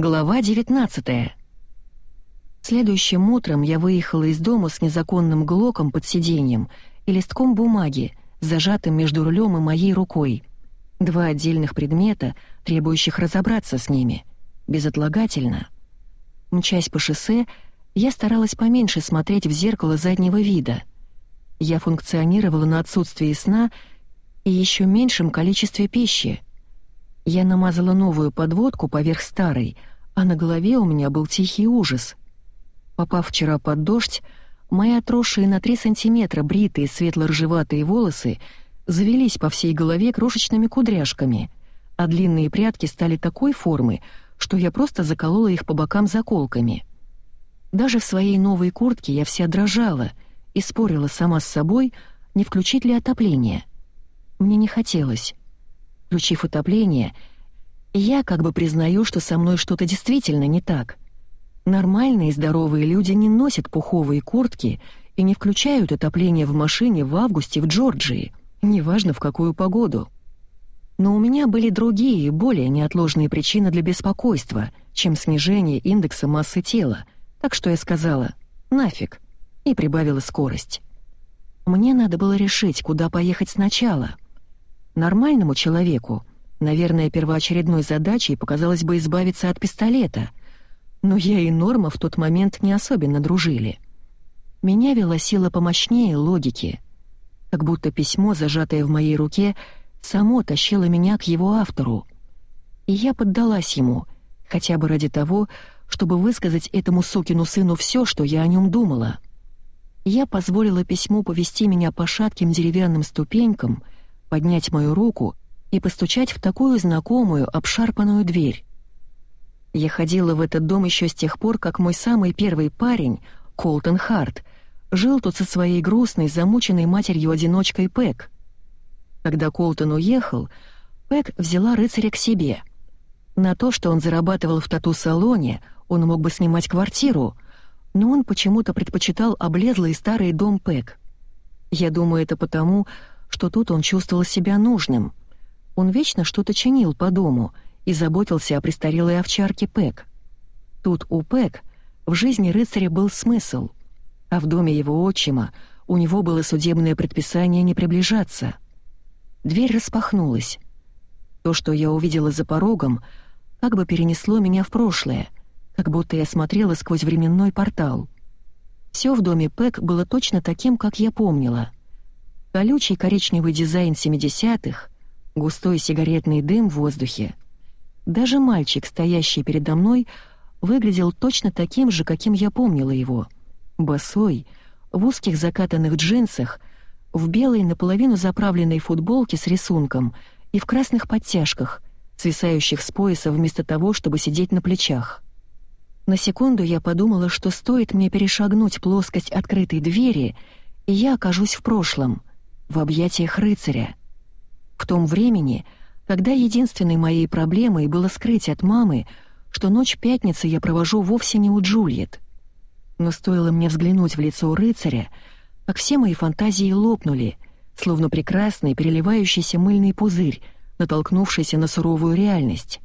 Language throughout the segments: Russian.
Глава 19 Следующим утром я выехала из дома с незаконным глоком под сиденьем и листком бумаги, зажатым между рулем и моей рукой. Два отдельных предмета, требующих разобраться с ними. Безотлагательно. Мчась по шоссе, я старалась поменьше смотреть в зеркало заднего вида. Я функционировала на отсутствии сна и еще меньшем количестве пищи. Я намазала новую подводку поверх старой, а на голове у меня был тихий ужас. Попав вчера под дождь, мои отросшие на 3 сантиметра бритые светло-ржеватые волосы завелись по всей голове крошечными кудряшками, а длинные прядки стали такой формы, что я просто заколола их по бокам заколками. Даже в своей новой куртке я вся дрожала и спорила сама с собой, не включить ли отопление. Мне не хотелось. Включив отопление, я как бы признаю, что со мной что-то действительно не так — Нормальные здоровые люди не носят пуховые куртки и не включают отопление в машине в августе в Джорджии, неважно в какую погоду. Но у меня были другие, более неотложные причины для беспокойства, чем снижение индекса массы тела, так что я сказала «нафиг» и прибавила скорость. Мне надо было решить, куда поехать сначала. Нормальному человеку, наверное, первоочередной задачей показалось бы избавиться от пистолета — но я и Норма в тот момент не особенно дружили. Меня вела сила помощнее логики. Как будто письмо, зажатое в моей руке, само тащило меня к его автору. И я поддалась ему, хотя бы ради того, чтобы высказать этому сукину сыну все, что я о нем думала. Я позволила письму повести меня по шатким деревянным ступенькам, поднять мою руку и постучать в такую знакомую обшарпанную дверь. Я ходила в этот дом еще с тех пор, как мой самый первый парень, Колтон Харт, жил тут со своей грустной, замученной матерью-одиночкой Пэк. Когда Колтон уехал, Пэк взяла рыцаря к себе. На то, что он зарабатывал в тату-салоне, он мог бы снимать квартиру, но он почему-то предпочитал облезлый старый дом Пэк. Я думаю, это потому, что тут он чувствовал себя нужным. Он вечно что-то чинил по дому — и заботился о престарелой овчарке Пэк. Тут у Пэк в жизни рыцаря был смысл, а в доме его отчима у него было судебное предписание не приближаться. Дверь распахнулась. То, что я увидела за порогом, как бы перенесло меня в прошлое, как будто я смотрела сквозь временной портал. Все в доме Пэк было точно таким, как я помнила. Колючий коричневый дизайн 70-х, густой сигаретный дым в воздухе — даже мальчик, стоящий передо мной, выглядел точно таким же, каким я помнила его. Босой, в узких закатанных джинсах, в белой наполовину заправленной футболке с рисунком и в красных подтяжках, свисающих с пояса вместо того, чтобы сидеть на плечах. На секунду я подумала, что стоит мне перешагнуть плоскость открытой двери, и я окажусь в прошлом, в объятиях рыцаря. В том времени — когда единственной моей проблемой было скрыть от мамы, что ночь пятницы я провожу вовсе не у Джульет. Но стоило мне взглянуть в лицо рыцаря, как все мои фантазии лопнули, словно прекрасный переливающийся мыльный пузырь, натолкнувшийся на суровую реальность.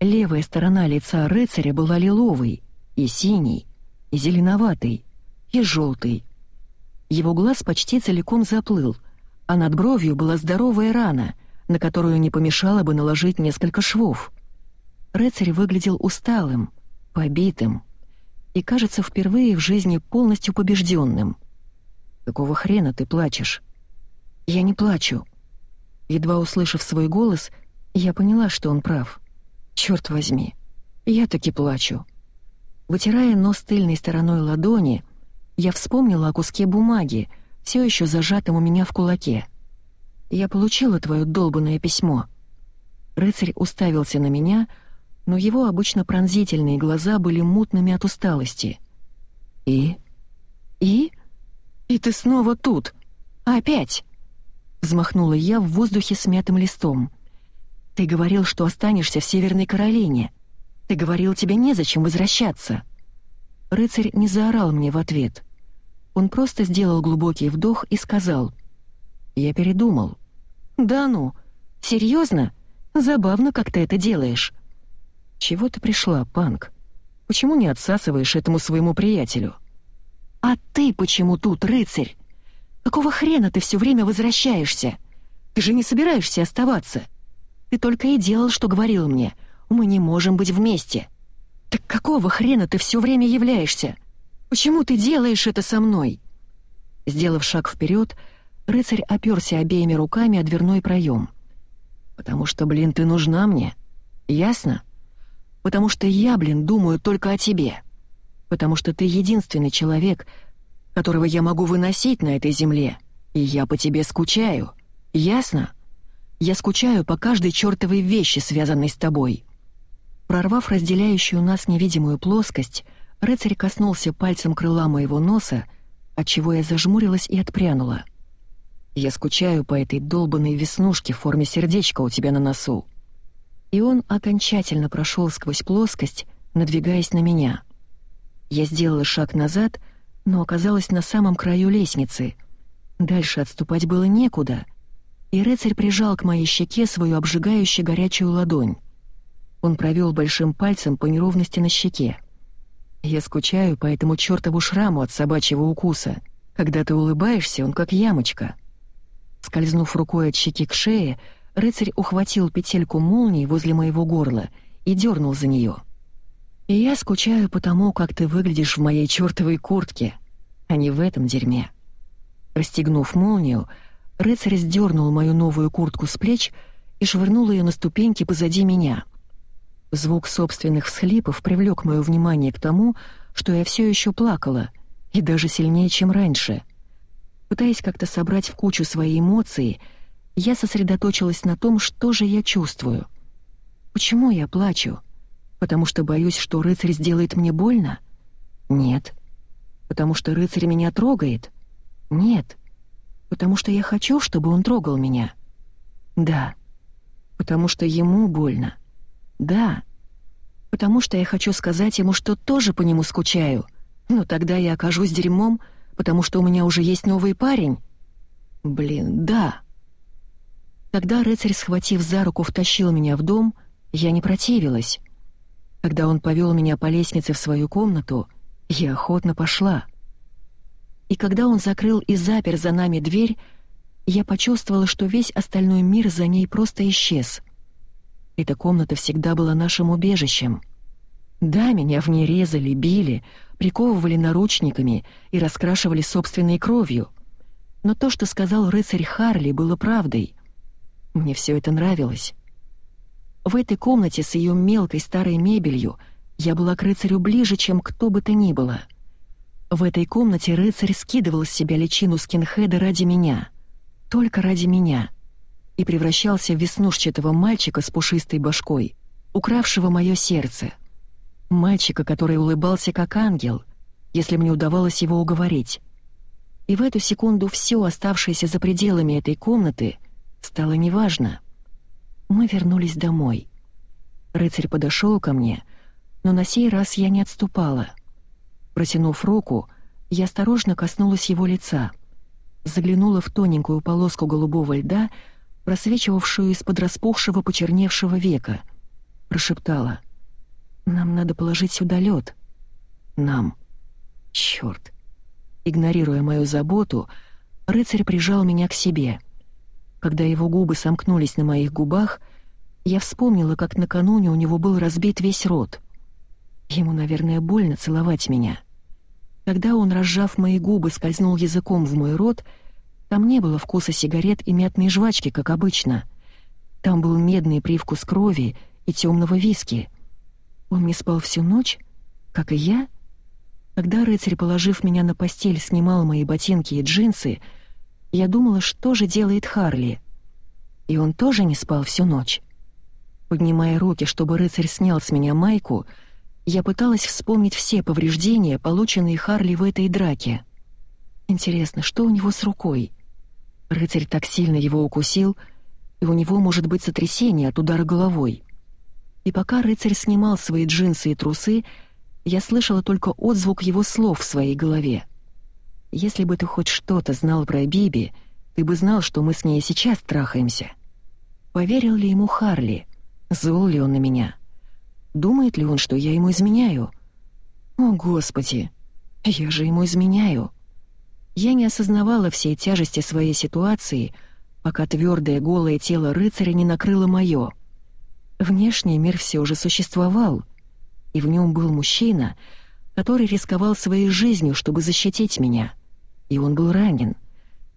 Левая сторона лица рыцаря была лиловой, и синей, и зеленоватой, и желтой. Его глаз почти целиком заплыл, а над бровью была здоровая рана — на которую не помешало бы наложить несколько швов. Рыцарь выглядел усталым, побитым и, кажется, впервые в жизни полностью побежденным. «Какого хрена ты плачешь?» «Я не плачу». Едва услышав свой голос, я поняла, что он прав. «Чёрт возьми, я таки плачу». Вытирая нос тыльной стороной ладони, я вспомнила о куске бумаги, все еще зажатом у меня в кулаке — я получила твое долбанное письмо». Рыцарь уставился на меня, но его обычно пронзительные глаза были мутными от усталости. «И? И? И ты снова тут? Опять?» Взмахнула я в воздухе смятым листом. «Ты говорил, что останешься в Северной Каролине. Ты говорил, тебе незачем возвращаться». Рыцарь не заорал мне в ответ. Он просто сделал глубокий вдох и сказал — я передумал. «Да ну, серьезно? Забавно, как ты это делаешь». «Чего ты пришла, Панк? Почему не отсасываешь этому своему приятелю?» «А ты почему тут, рыцарь? Какого хрена ты все время возвращаешься? Ты же не собираешься оставаться. Ты только и делал, что говорил мне. Мы не можем быть вместе. Так какого хрена ты все время являешься? Почему ты делаешь это со мной?» Сделав шаг вперед, рыцарь оперся обеими руками о дверной проем. «Потому что, блин, ты нужна мне. Ясно? Потому что я, блин, думаю только о тебе. Потому что ты единственный человек, которого я могу выносить на этой земле, и я по тебе скучаю. Ясно? Я скучаю по каждой чертовой вещи, связанной с тобой». Прорвав разделяющую нас невидимую плоскость, рыцарь коснулся пальцем крыла моего носа, отчего я зажмурилась и отпрянула. «Я скучаю по этой долбанной веснушке в форме сердечка у тебя на носу». И он окончательно прошел сквозь плоскость, надвигаясь на меня. Я сделала шаг назад, но оказалась на самом краю лестницы. Дальше отступать было некуда, и рыцарь прижал к моей щеке свою обжигающую горячую ладонь. Он провел большим пальцем по неровности на щеке. Я скучаю по этому чертову шраму от собачьего укуса. Когда ты улыбаешься, он как ямочка. Скользнув рукой от щеки к шее, рыцарь ухватил петельку молнии возле моего горла и дернул за нее. И я скучаю по тому, как ты выглядишь в моей чертовой куртке, а не в этом дерьме. Расстегнув молнию, рыцарь сдернул мою новую куртку с плеч и швырнул ее на ступеньки позади меня — Звук собственных всхлипов привлек мое внимание к тому, что я все еще плакала, и даже сильнее, чем раньше. Пытаясь как-то собрать в кучу свои эмоции, я сосредоточилась на том, что же я чувствую. Почему я плачу? Потому что боюсь, что рыцарь сделает мне больно? Нет. Потому что рыцарь меня трогает? Нет. Потому что я хочу, чтобы он трогал меня? Да. Потому что ему больно. Да, потому что я хочу сказать ему, что тоже по нему скучаю. Но тогда я окажусь дерьмом, потому что у меня уже есть новый парень. Блин, да. Тогда рыцарь, схватив за руку, втащил меня в дом, я не противилась. Когда он повел меня по лестнице в свою комнату, я охотно пошла. И когда он закрыл и запер за нами дверь, я почувствовала, что весь остальной мир за ней просто исчез. Эта комната всегда была нашим убежищем. Да, меня в ней резали, били, приковывали наручниками и раскрашивали собственной кровью. Но то, что сказал рыцарь Харли, было правдой. Мне все это нравилось. В этой комнате с ее мелкой старой мебелью я была к рыцарю ближе, чем кто бы то ни было. В этой комнате рыцарь скидывал с себя личину скинхеда ради меня. Только ради меня — и превращался в веснушчатого мальчика с пушистой башкой, укравшего мое сердце. Мальчика, который улыбался как ангел, если мне удавалось его уговорить. И в эту секунду все, оставшееся за пределами этой комнаты, стало неважно. Мы вернулись домой. Рыцарь подошел ко мне, но на сей раз я не отступала. Протянув руку, я осторожно коснулась его лица, заглянула в тоненькую полоску голубого льда, просвечивавшую из-под распухшего почерневшего века. Прошептала. «Нам надо положить сюда лед. Нам. Чёрт!» Игнорируя мою заботу, рыцарь прижал меня к себе. Когда его губы сомкнулись на моих губах, я вспомнила, как накануне у него был разбит весь рот. Ему, наверное, больно целовать меня. Когда он, разжав мои губы, скользнул языком в мой рот — там не было вкуса сигарет и мятной жвачки, как обычно. Там был медный привкус крови и темного виски. Он не спал всю ночь, как и я. Когда рыцарь, положив меня на постель, снимал мои ботинки и джинсы, я думала, что же делает Харли. И он тоже не спал всю ночь. Поднимая руки, чтобы рыцарь снял с меня майку, я пыталась вспомнить все повреждения, полученные Харли в этой драке. Интересно, что у него с рукой? Рыцарь так сильно его укусил, и у него может быть сотрясение от удара головой. И пока рыцарь снимал свои джинсы и трусы, я слышала только отзвук его слов в своей голове. «Если бы ты хоть что-то знал про Биби, ты бы знал, что мы с ней сейчас трахаемся». Поверил ли ему Харли? Зол ли он на меня? Думает ли он, что я ему изменяю? О, Господи! Я же ему изменяю. Я не осознавала всей тяжести своей ситуации, пока твердое голое тело рыцаря не накрыло мое. Внешний мир все уже существовал, и в нем был мужчина, который рисковал своей жизнью, чтобы защитить меня. И он был ранен.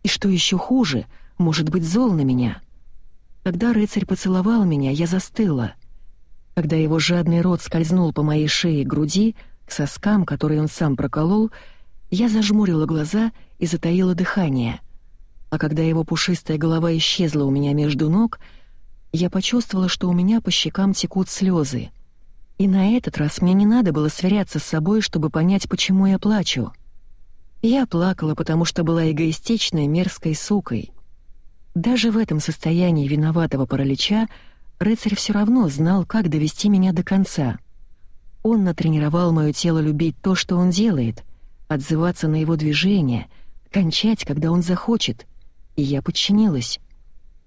И что еще хуже, может быть зол на меня. Когда рыцарь поцеловал меня, я застыла. Когда его жадный рот скользнул по моей шее и груди, к соскам, которые он сам проколол, я зажмурила глаза и затаила дыхание. А когда его пушистая голова исчезла у меня между ног, я почувствовала, что у меня по щекам текут слезы. И на этот раз мне не надо было сверяться с собой, чтобы понять, почему я плачу. Я плакала, потому что была эгоистичной, мерзкой сукой. Даже в этом состоянии виноватого паралича рыцарь все равно знал, как довести меня до конца. Он натренировал мое тело любить то, что он делает, отзываться на его движения, кончать, когда он захочет. И я подчинилась.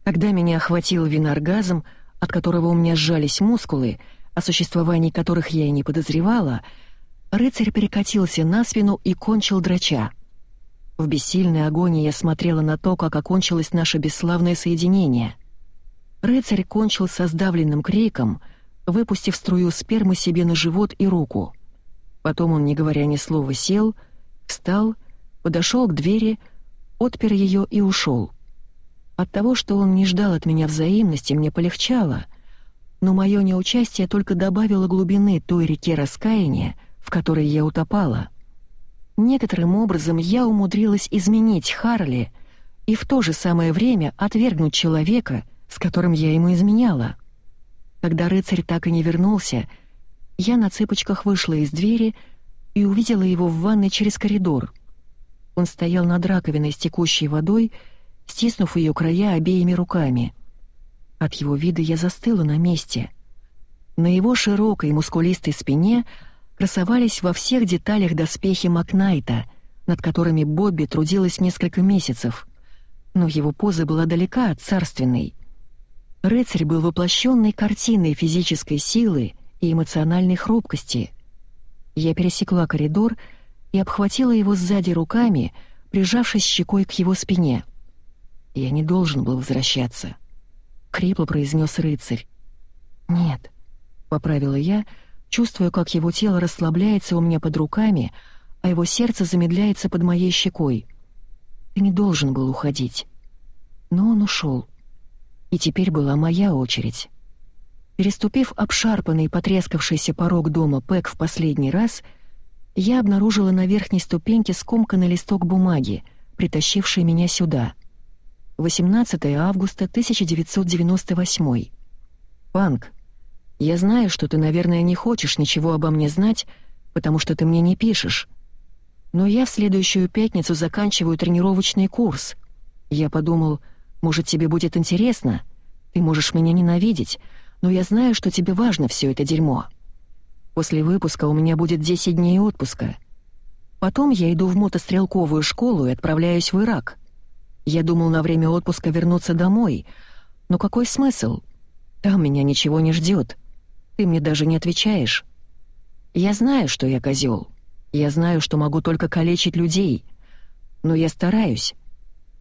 Когда меня охватил виноргазм, от которого у меня сжались мускулы, о существовании которых я и не подозревала, рыцарь перекатился на спину и кончил драча. В бессильной агонии я смотрела на то, как окончилось наше бесславное соединение. Рыцарь кончил со сдавленным криком, выпустив струю спермы себе на живот и руку. Потом он, не говоря ни слова, сел, встал, подошел к двери, отпер ее и ушел. От того, что он не ждал от меня взаимности, мне полегчало, но мое неучастие только добавило глубины той реке раскаяния, в которой я утопала. Некоторым образом я умудрилась изменить Харли и в то же самое время отвергнуть человека, с которым я ему изменяла. Когда рыцарь так и не вернулся, я на цыпочках вышла из двери и увидела его в ванной через коридор. Он стоял над раковиной с текущей водой, стиснув ее края обеими руками. От его вида я застыла на месте. На его широкой мускулистой спине — красовались во всех деталях доспехи Макнайта, над которыми Бобби трудилась несколько месяцев, но его поза была далека от царственной. Рыцарь был воплощенной картиной физической силы и эмоциональной хрупкости. Я пересекла коридор и обхватила его сзади руками, прижавшись щекой к его спине. «Я не должен был возвращаться», — хрипло произнес рыцарь. «Нет», — поправила я, — чувствуя, как его тело расслабляется у меня под руками, а его сердце замедляется под моей щекой. Ты не должен был уходить. Но он ушел. И теперь была моя очередь. Переступив обшарпанный потрескавшийся порог дома Пэк в последний раз, я обнаружила на верхней ступеньке скомканный листок бумаги, притащивший меня сюда. 18 августа 1998. Панк, я знаю, что ты, наверное, не хочешь ничего обо мне знать, потому что ты мне не пишешь. Но я в следующую пятницу заканчиваю тренировочный курс. Я подумал, может, тебе будет интересно? Ты можешь меня ненавидеть, но я знаю, что тебе важно все это дерьмо. После выпуска у меня будет 10 дней отпуска. Потом я иду в мотострелковую школу и отправляюсь в Ирак. Я думал на время отпуска вернуться домой, но какой смысл? Там меня ничего не ждет. Ты мне даже не отвечаешь. Я знаю, что я козел. Я знаю, что могу только калечить людей. Но я стараюсь.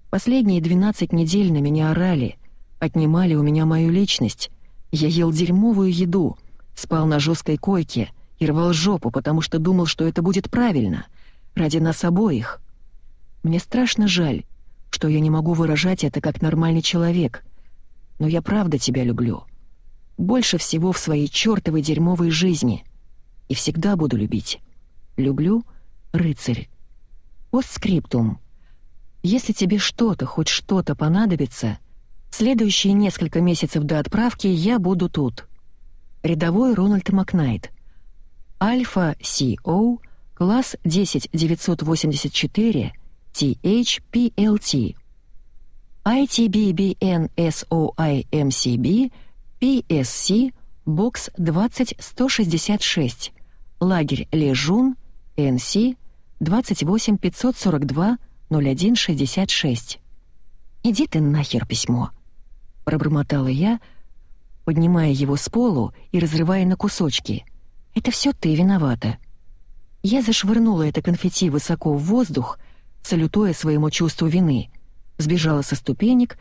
Последние 12 недель на меня орали, отнимали у меня мою личность. Я ел дерьмовую еду, спал на жесткой койке и рвал жопу, потому что думал, что это будет правильно, ради нас обоих. Мне страшно жаль, что я не могу выражать это как нормальный человек, но я правда тебя люблю больше всего в своей чёртовой дерьмовой жизни. И всегда буду любить. Люблю, рыцарь. Постскриптум. Если тебе что-то, хоть что-то понадобится, следующие несколько месяцев до отправки я буду тут. Рядовой Рональд Макнайт. Альфа СО, класс 10984, THPLT. ITBBNSOIMCB PSC, бокс 20166, лагерь Лежун, НС, 28542 0166. «Иди ты нахер письмо», — пробормотала я, поднимая его с полу и разрывая на кусочки. «Это все ты виновата». Я зашвырнула это конфетти высоко в воздух, салютуя своему чувству вины, сбежала со ступенек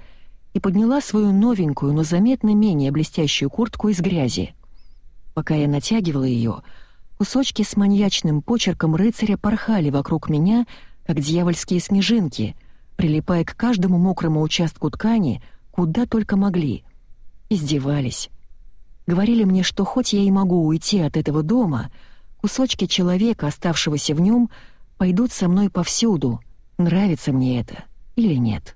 и подняла свою новенькую, но заметно менее блестящую куртку из грязи. Пока я натягивала ее, кусочки с маньячным почерком рыцаря порхали вокруг меня, как дьявольские снежинки, прилипая к каждому мокрому участку ткани, куда только могли. Издевались. Говорили мне, что хоть я и могу уйти от этого дома — Кусочки человека, оставшегося в нем, пойдут со мной повсюду, нравится мне это или нет.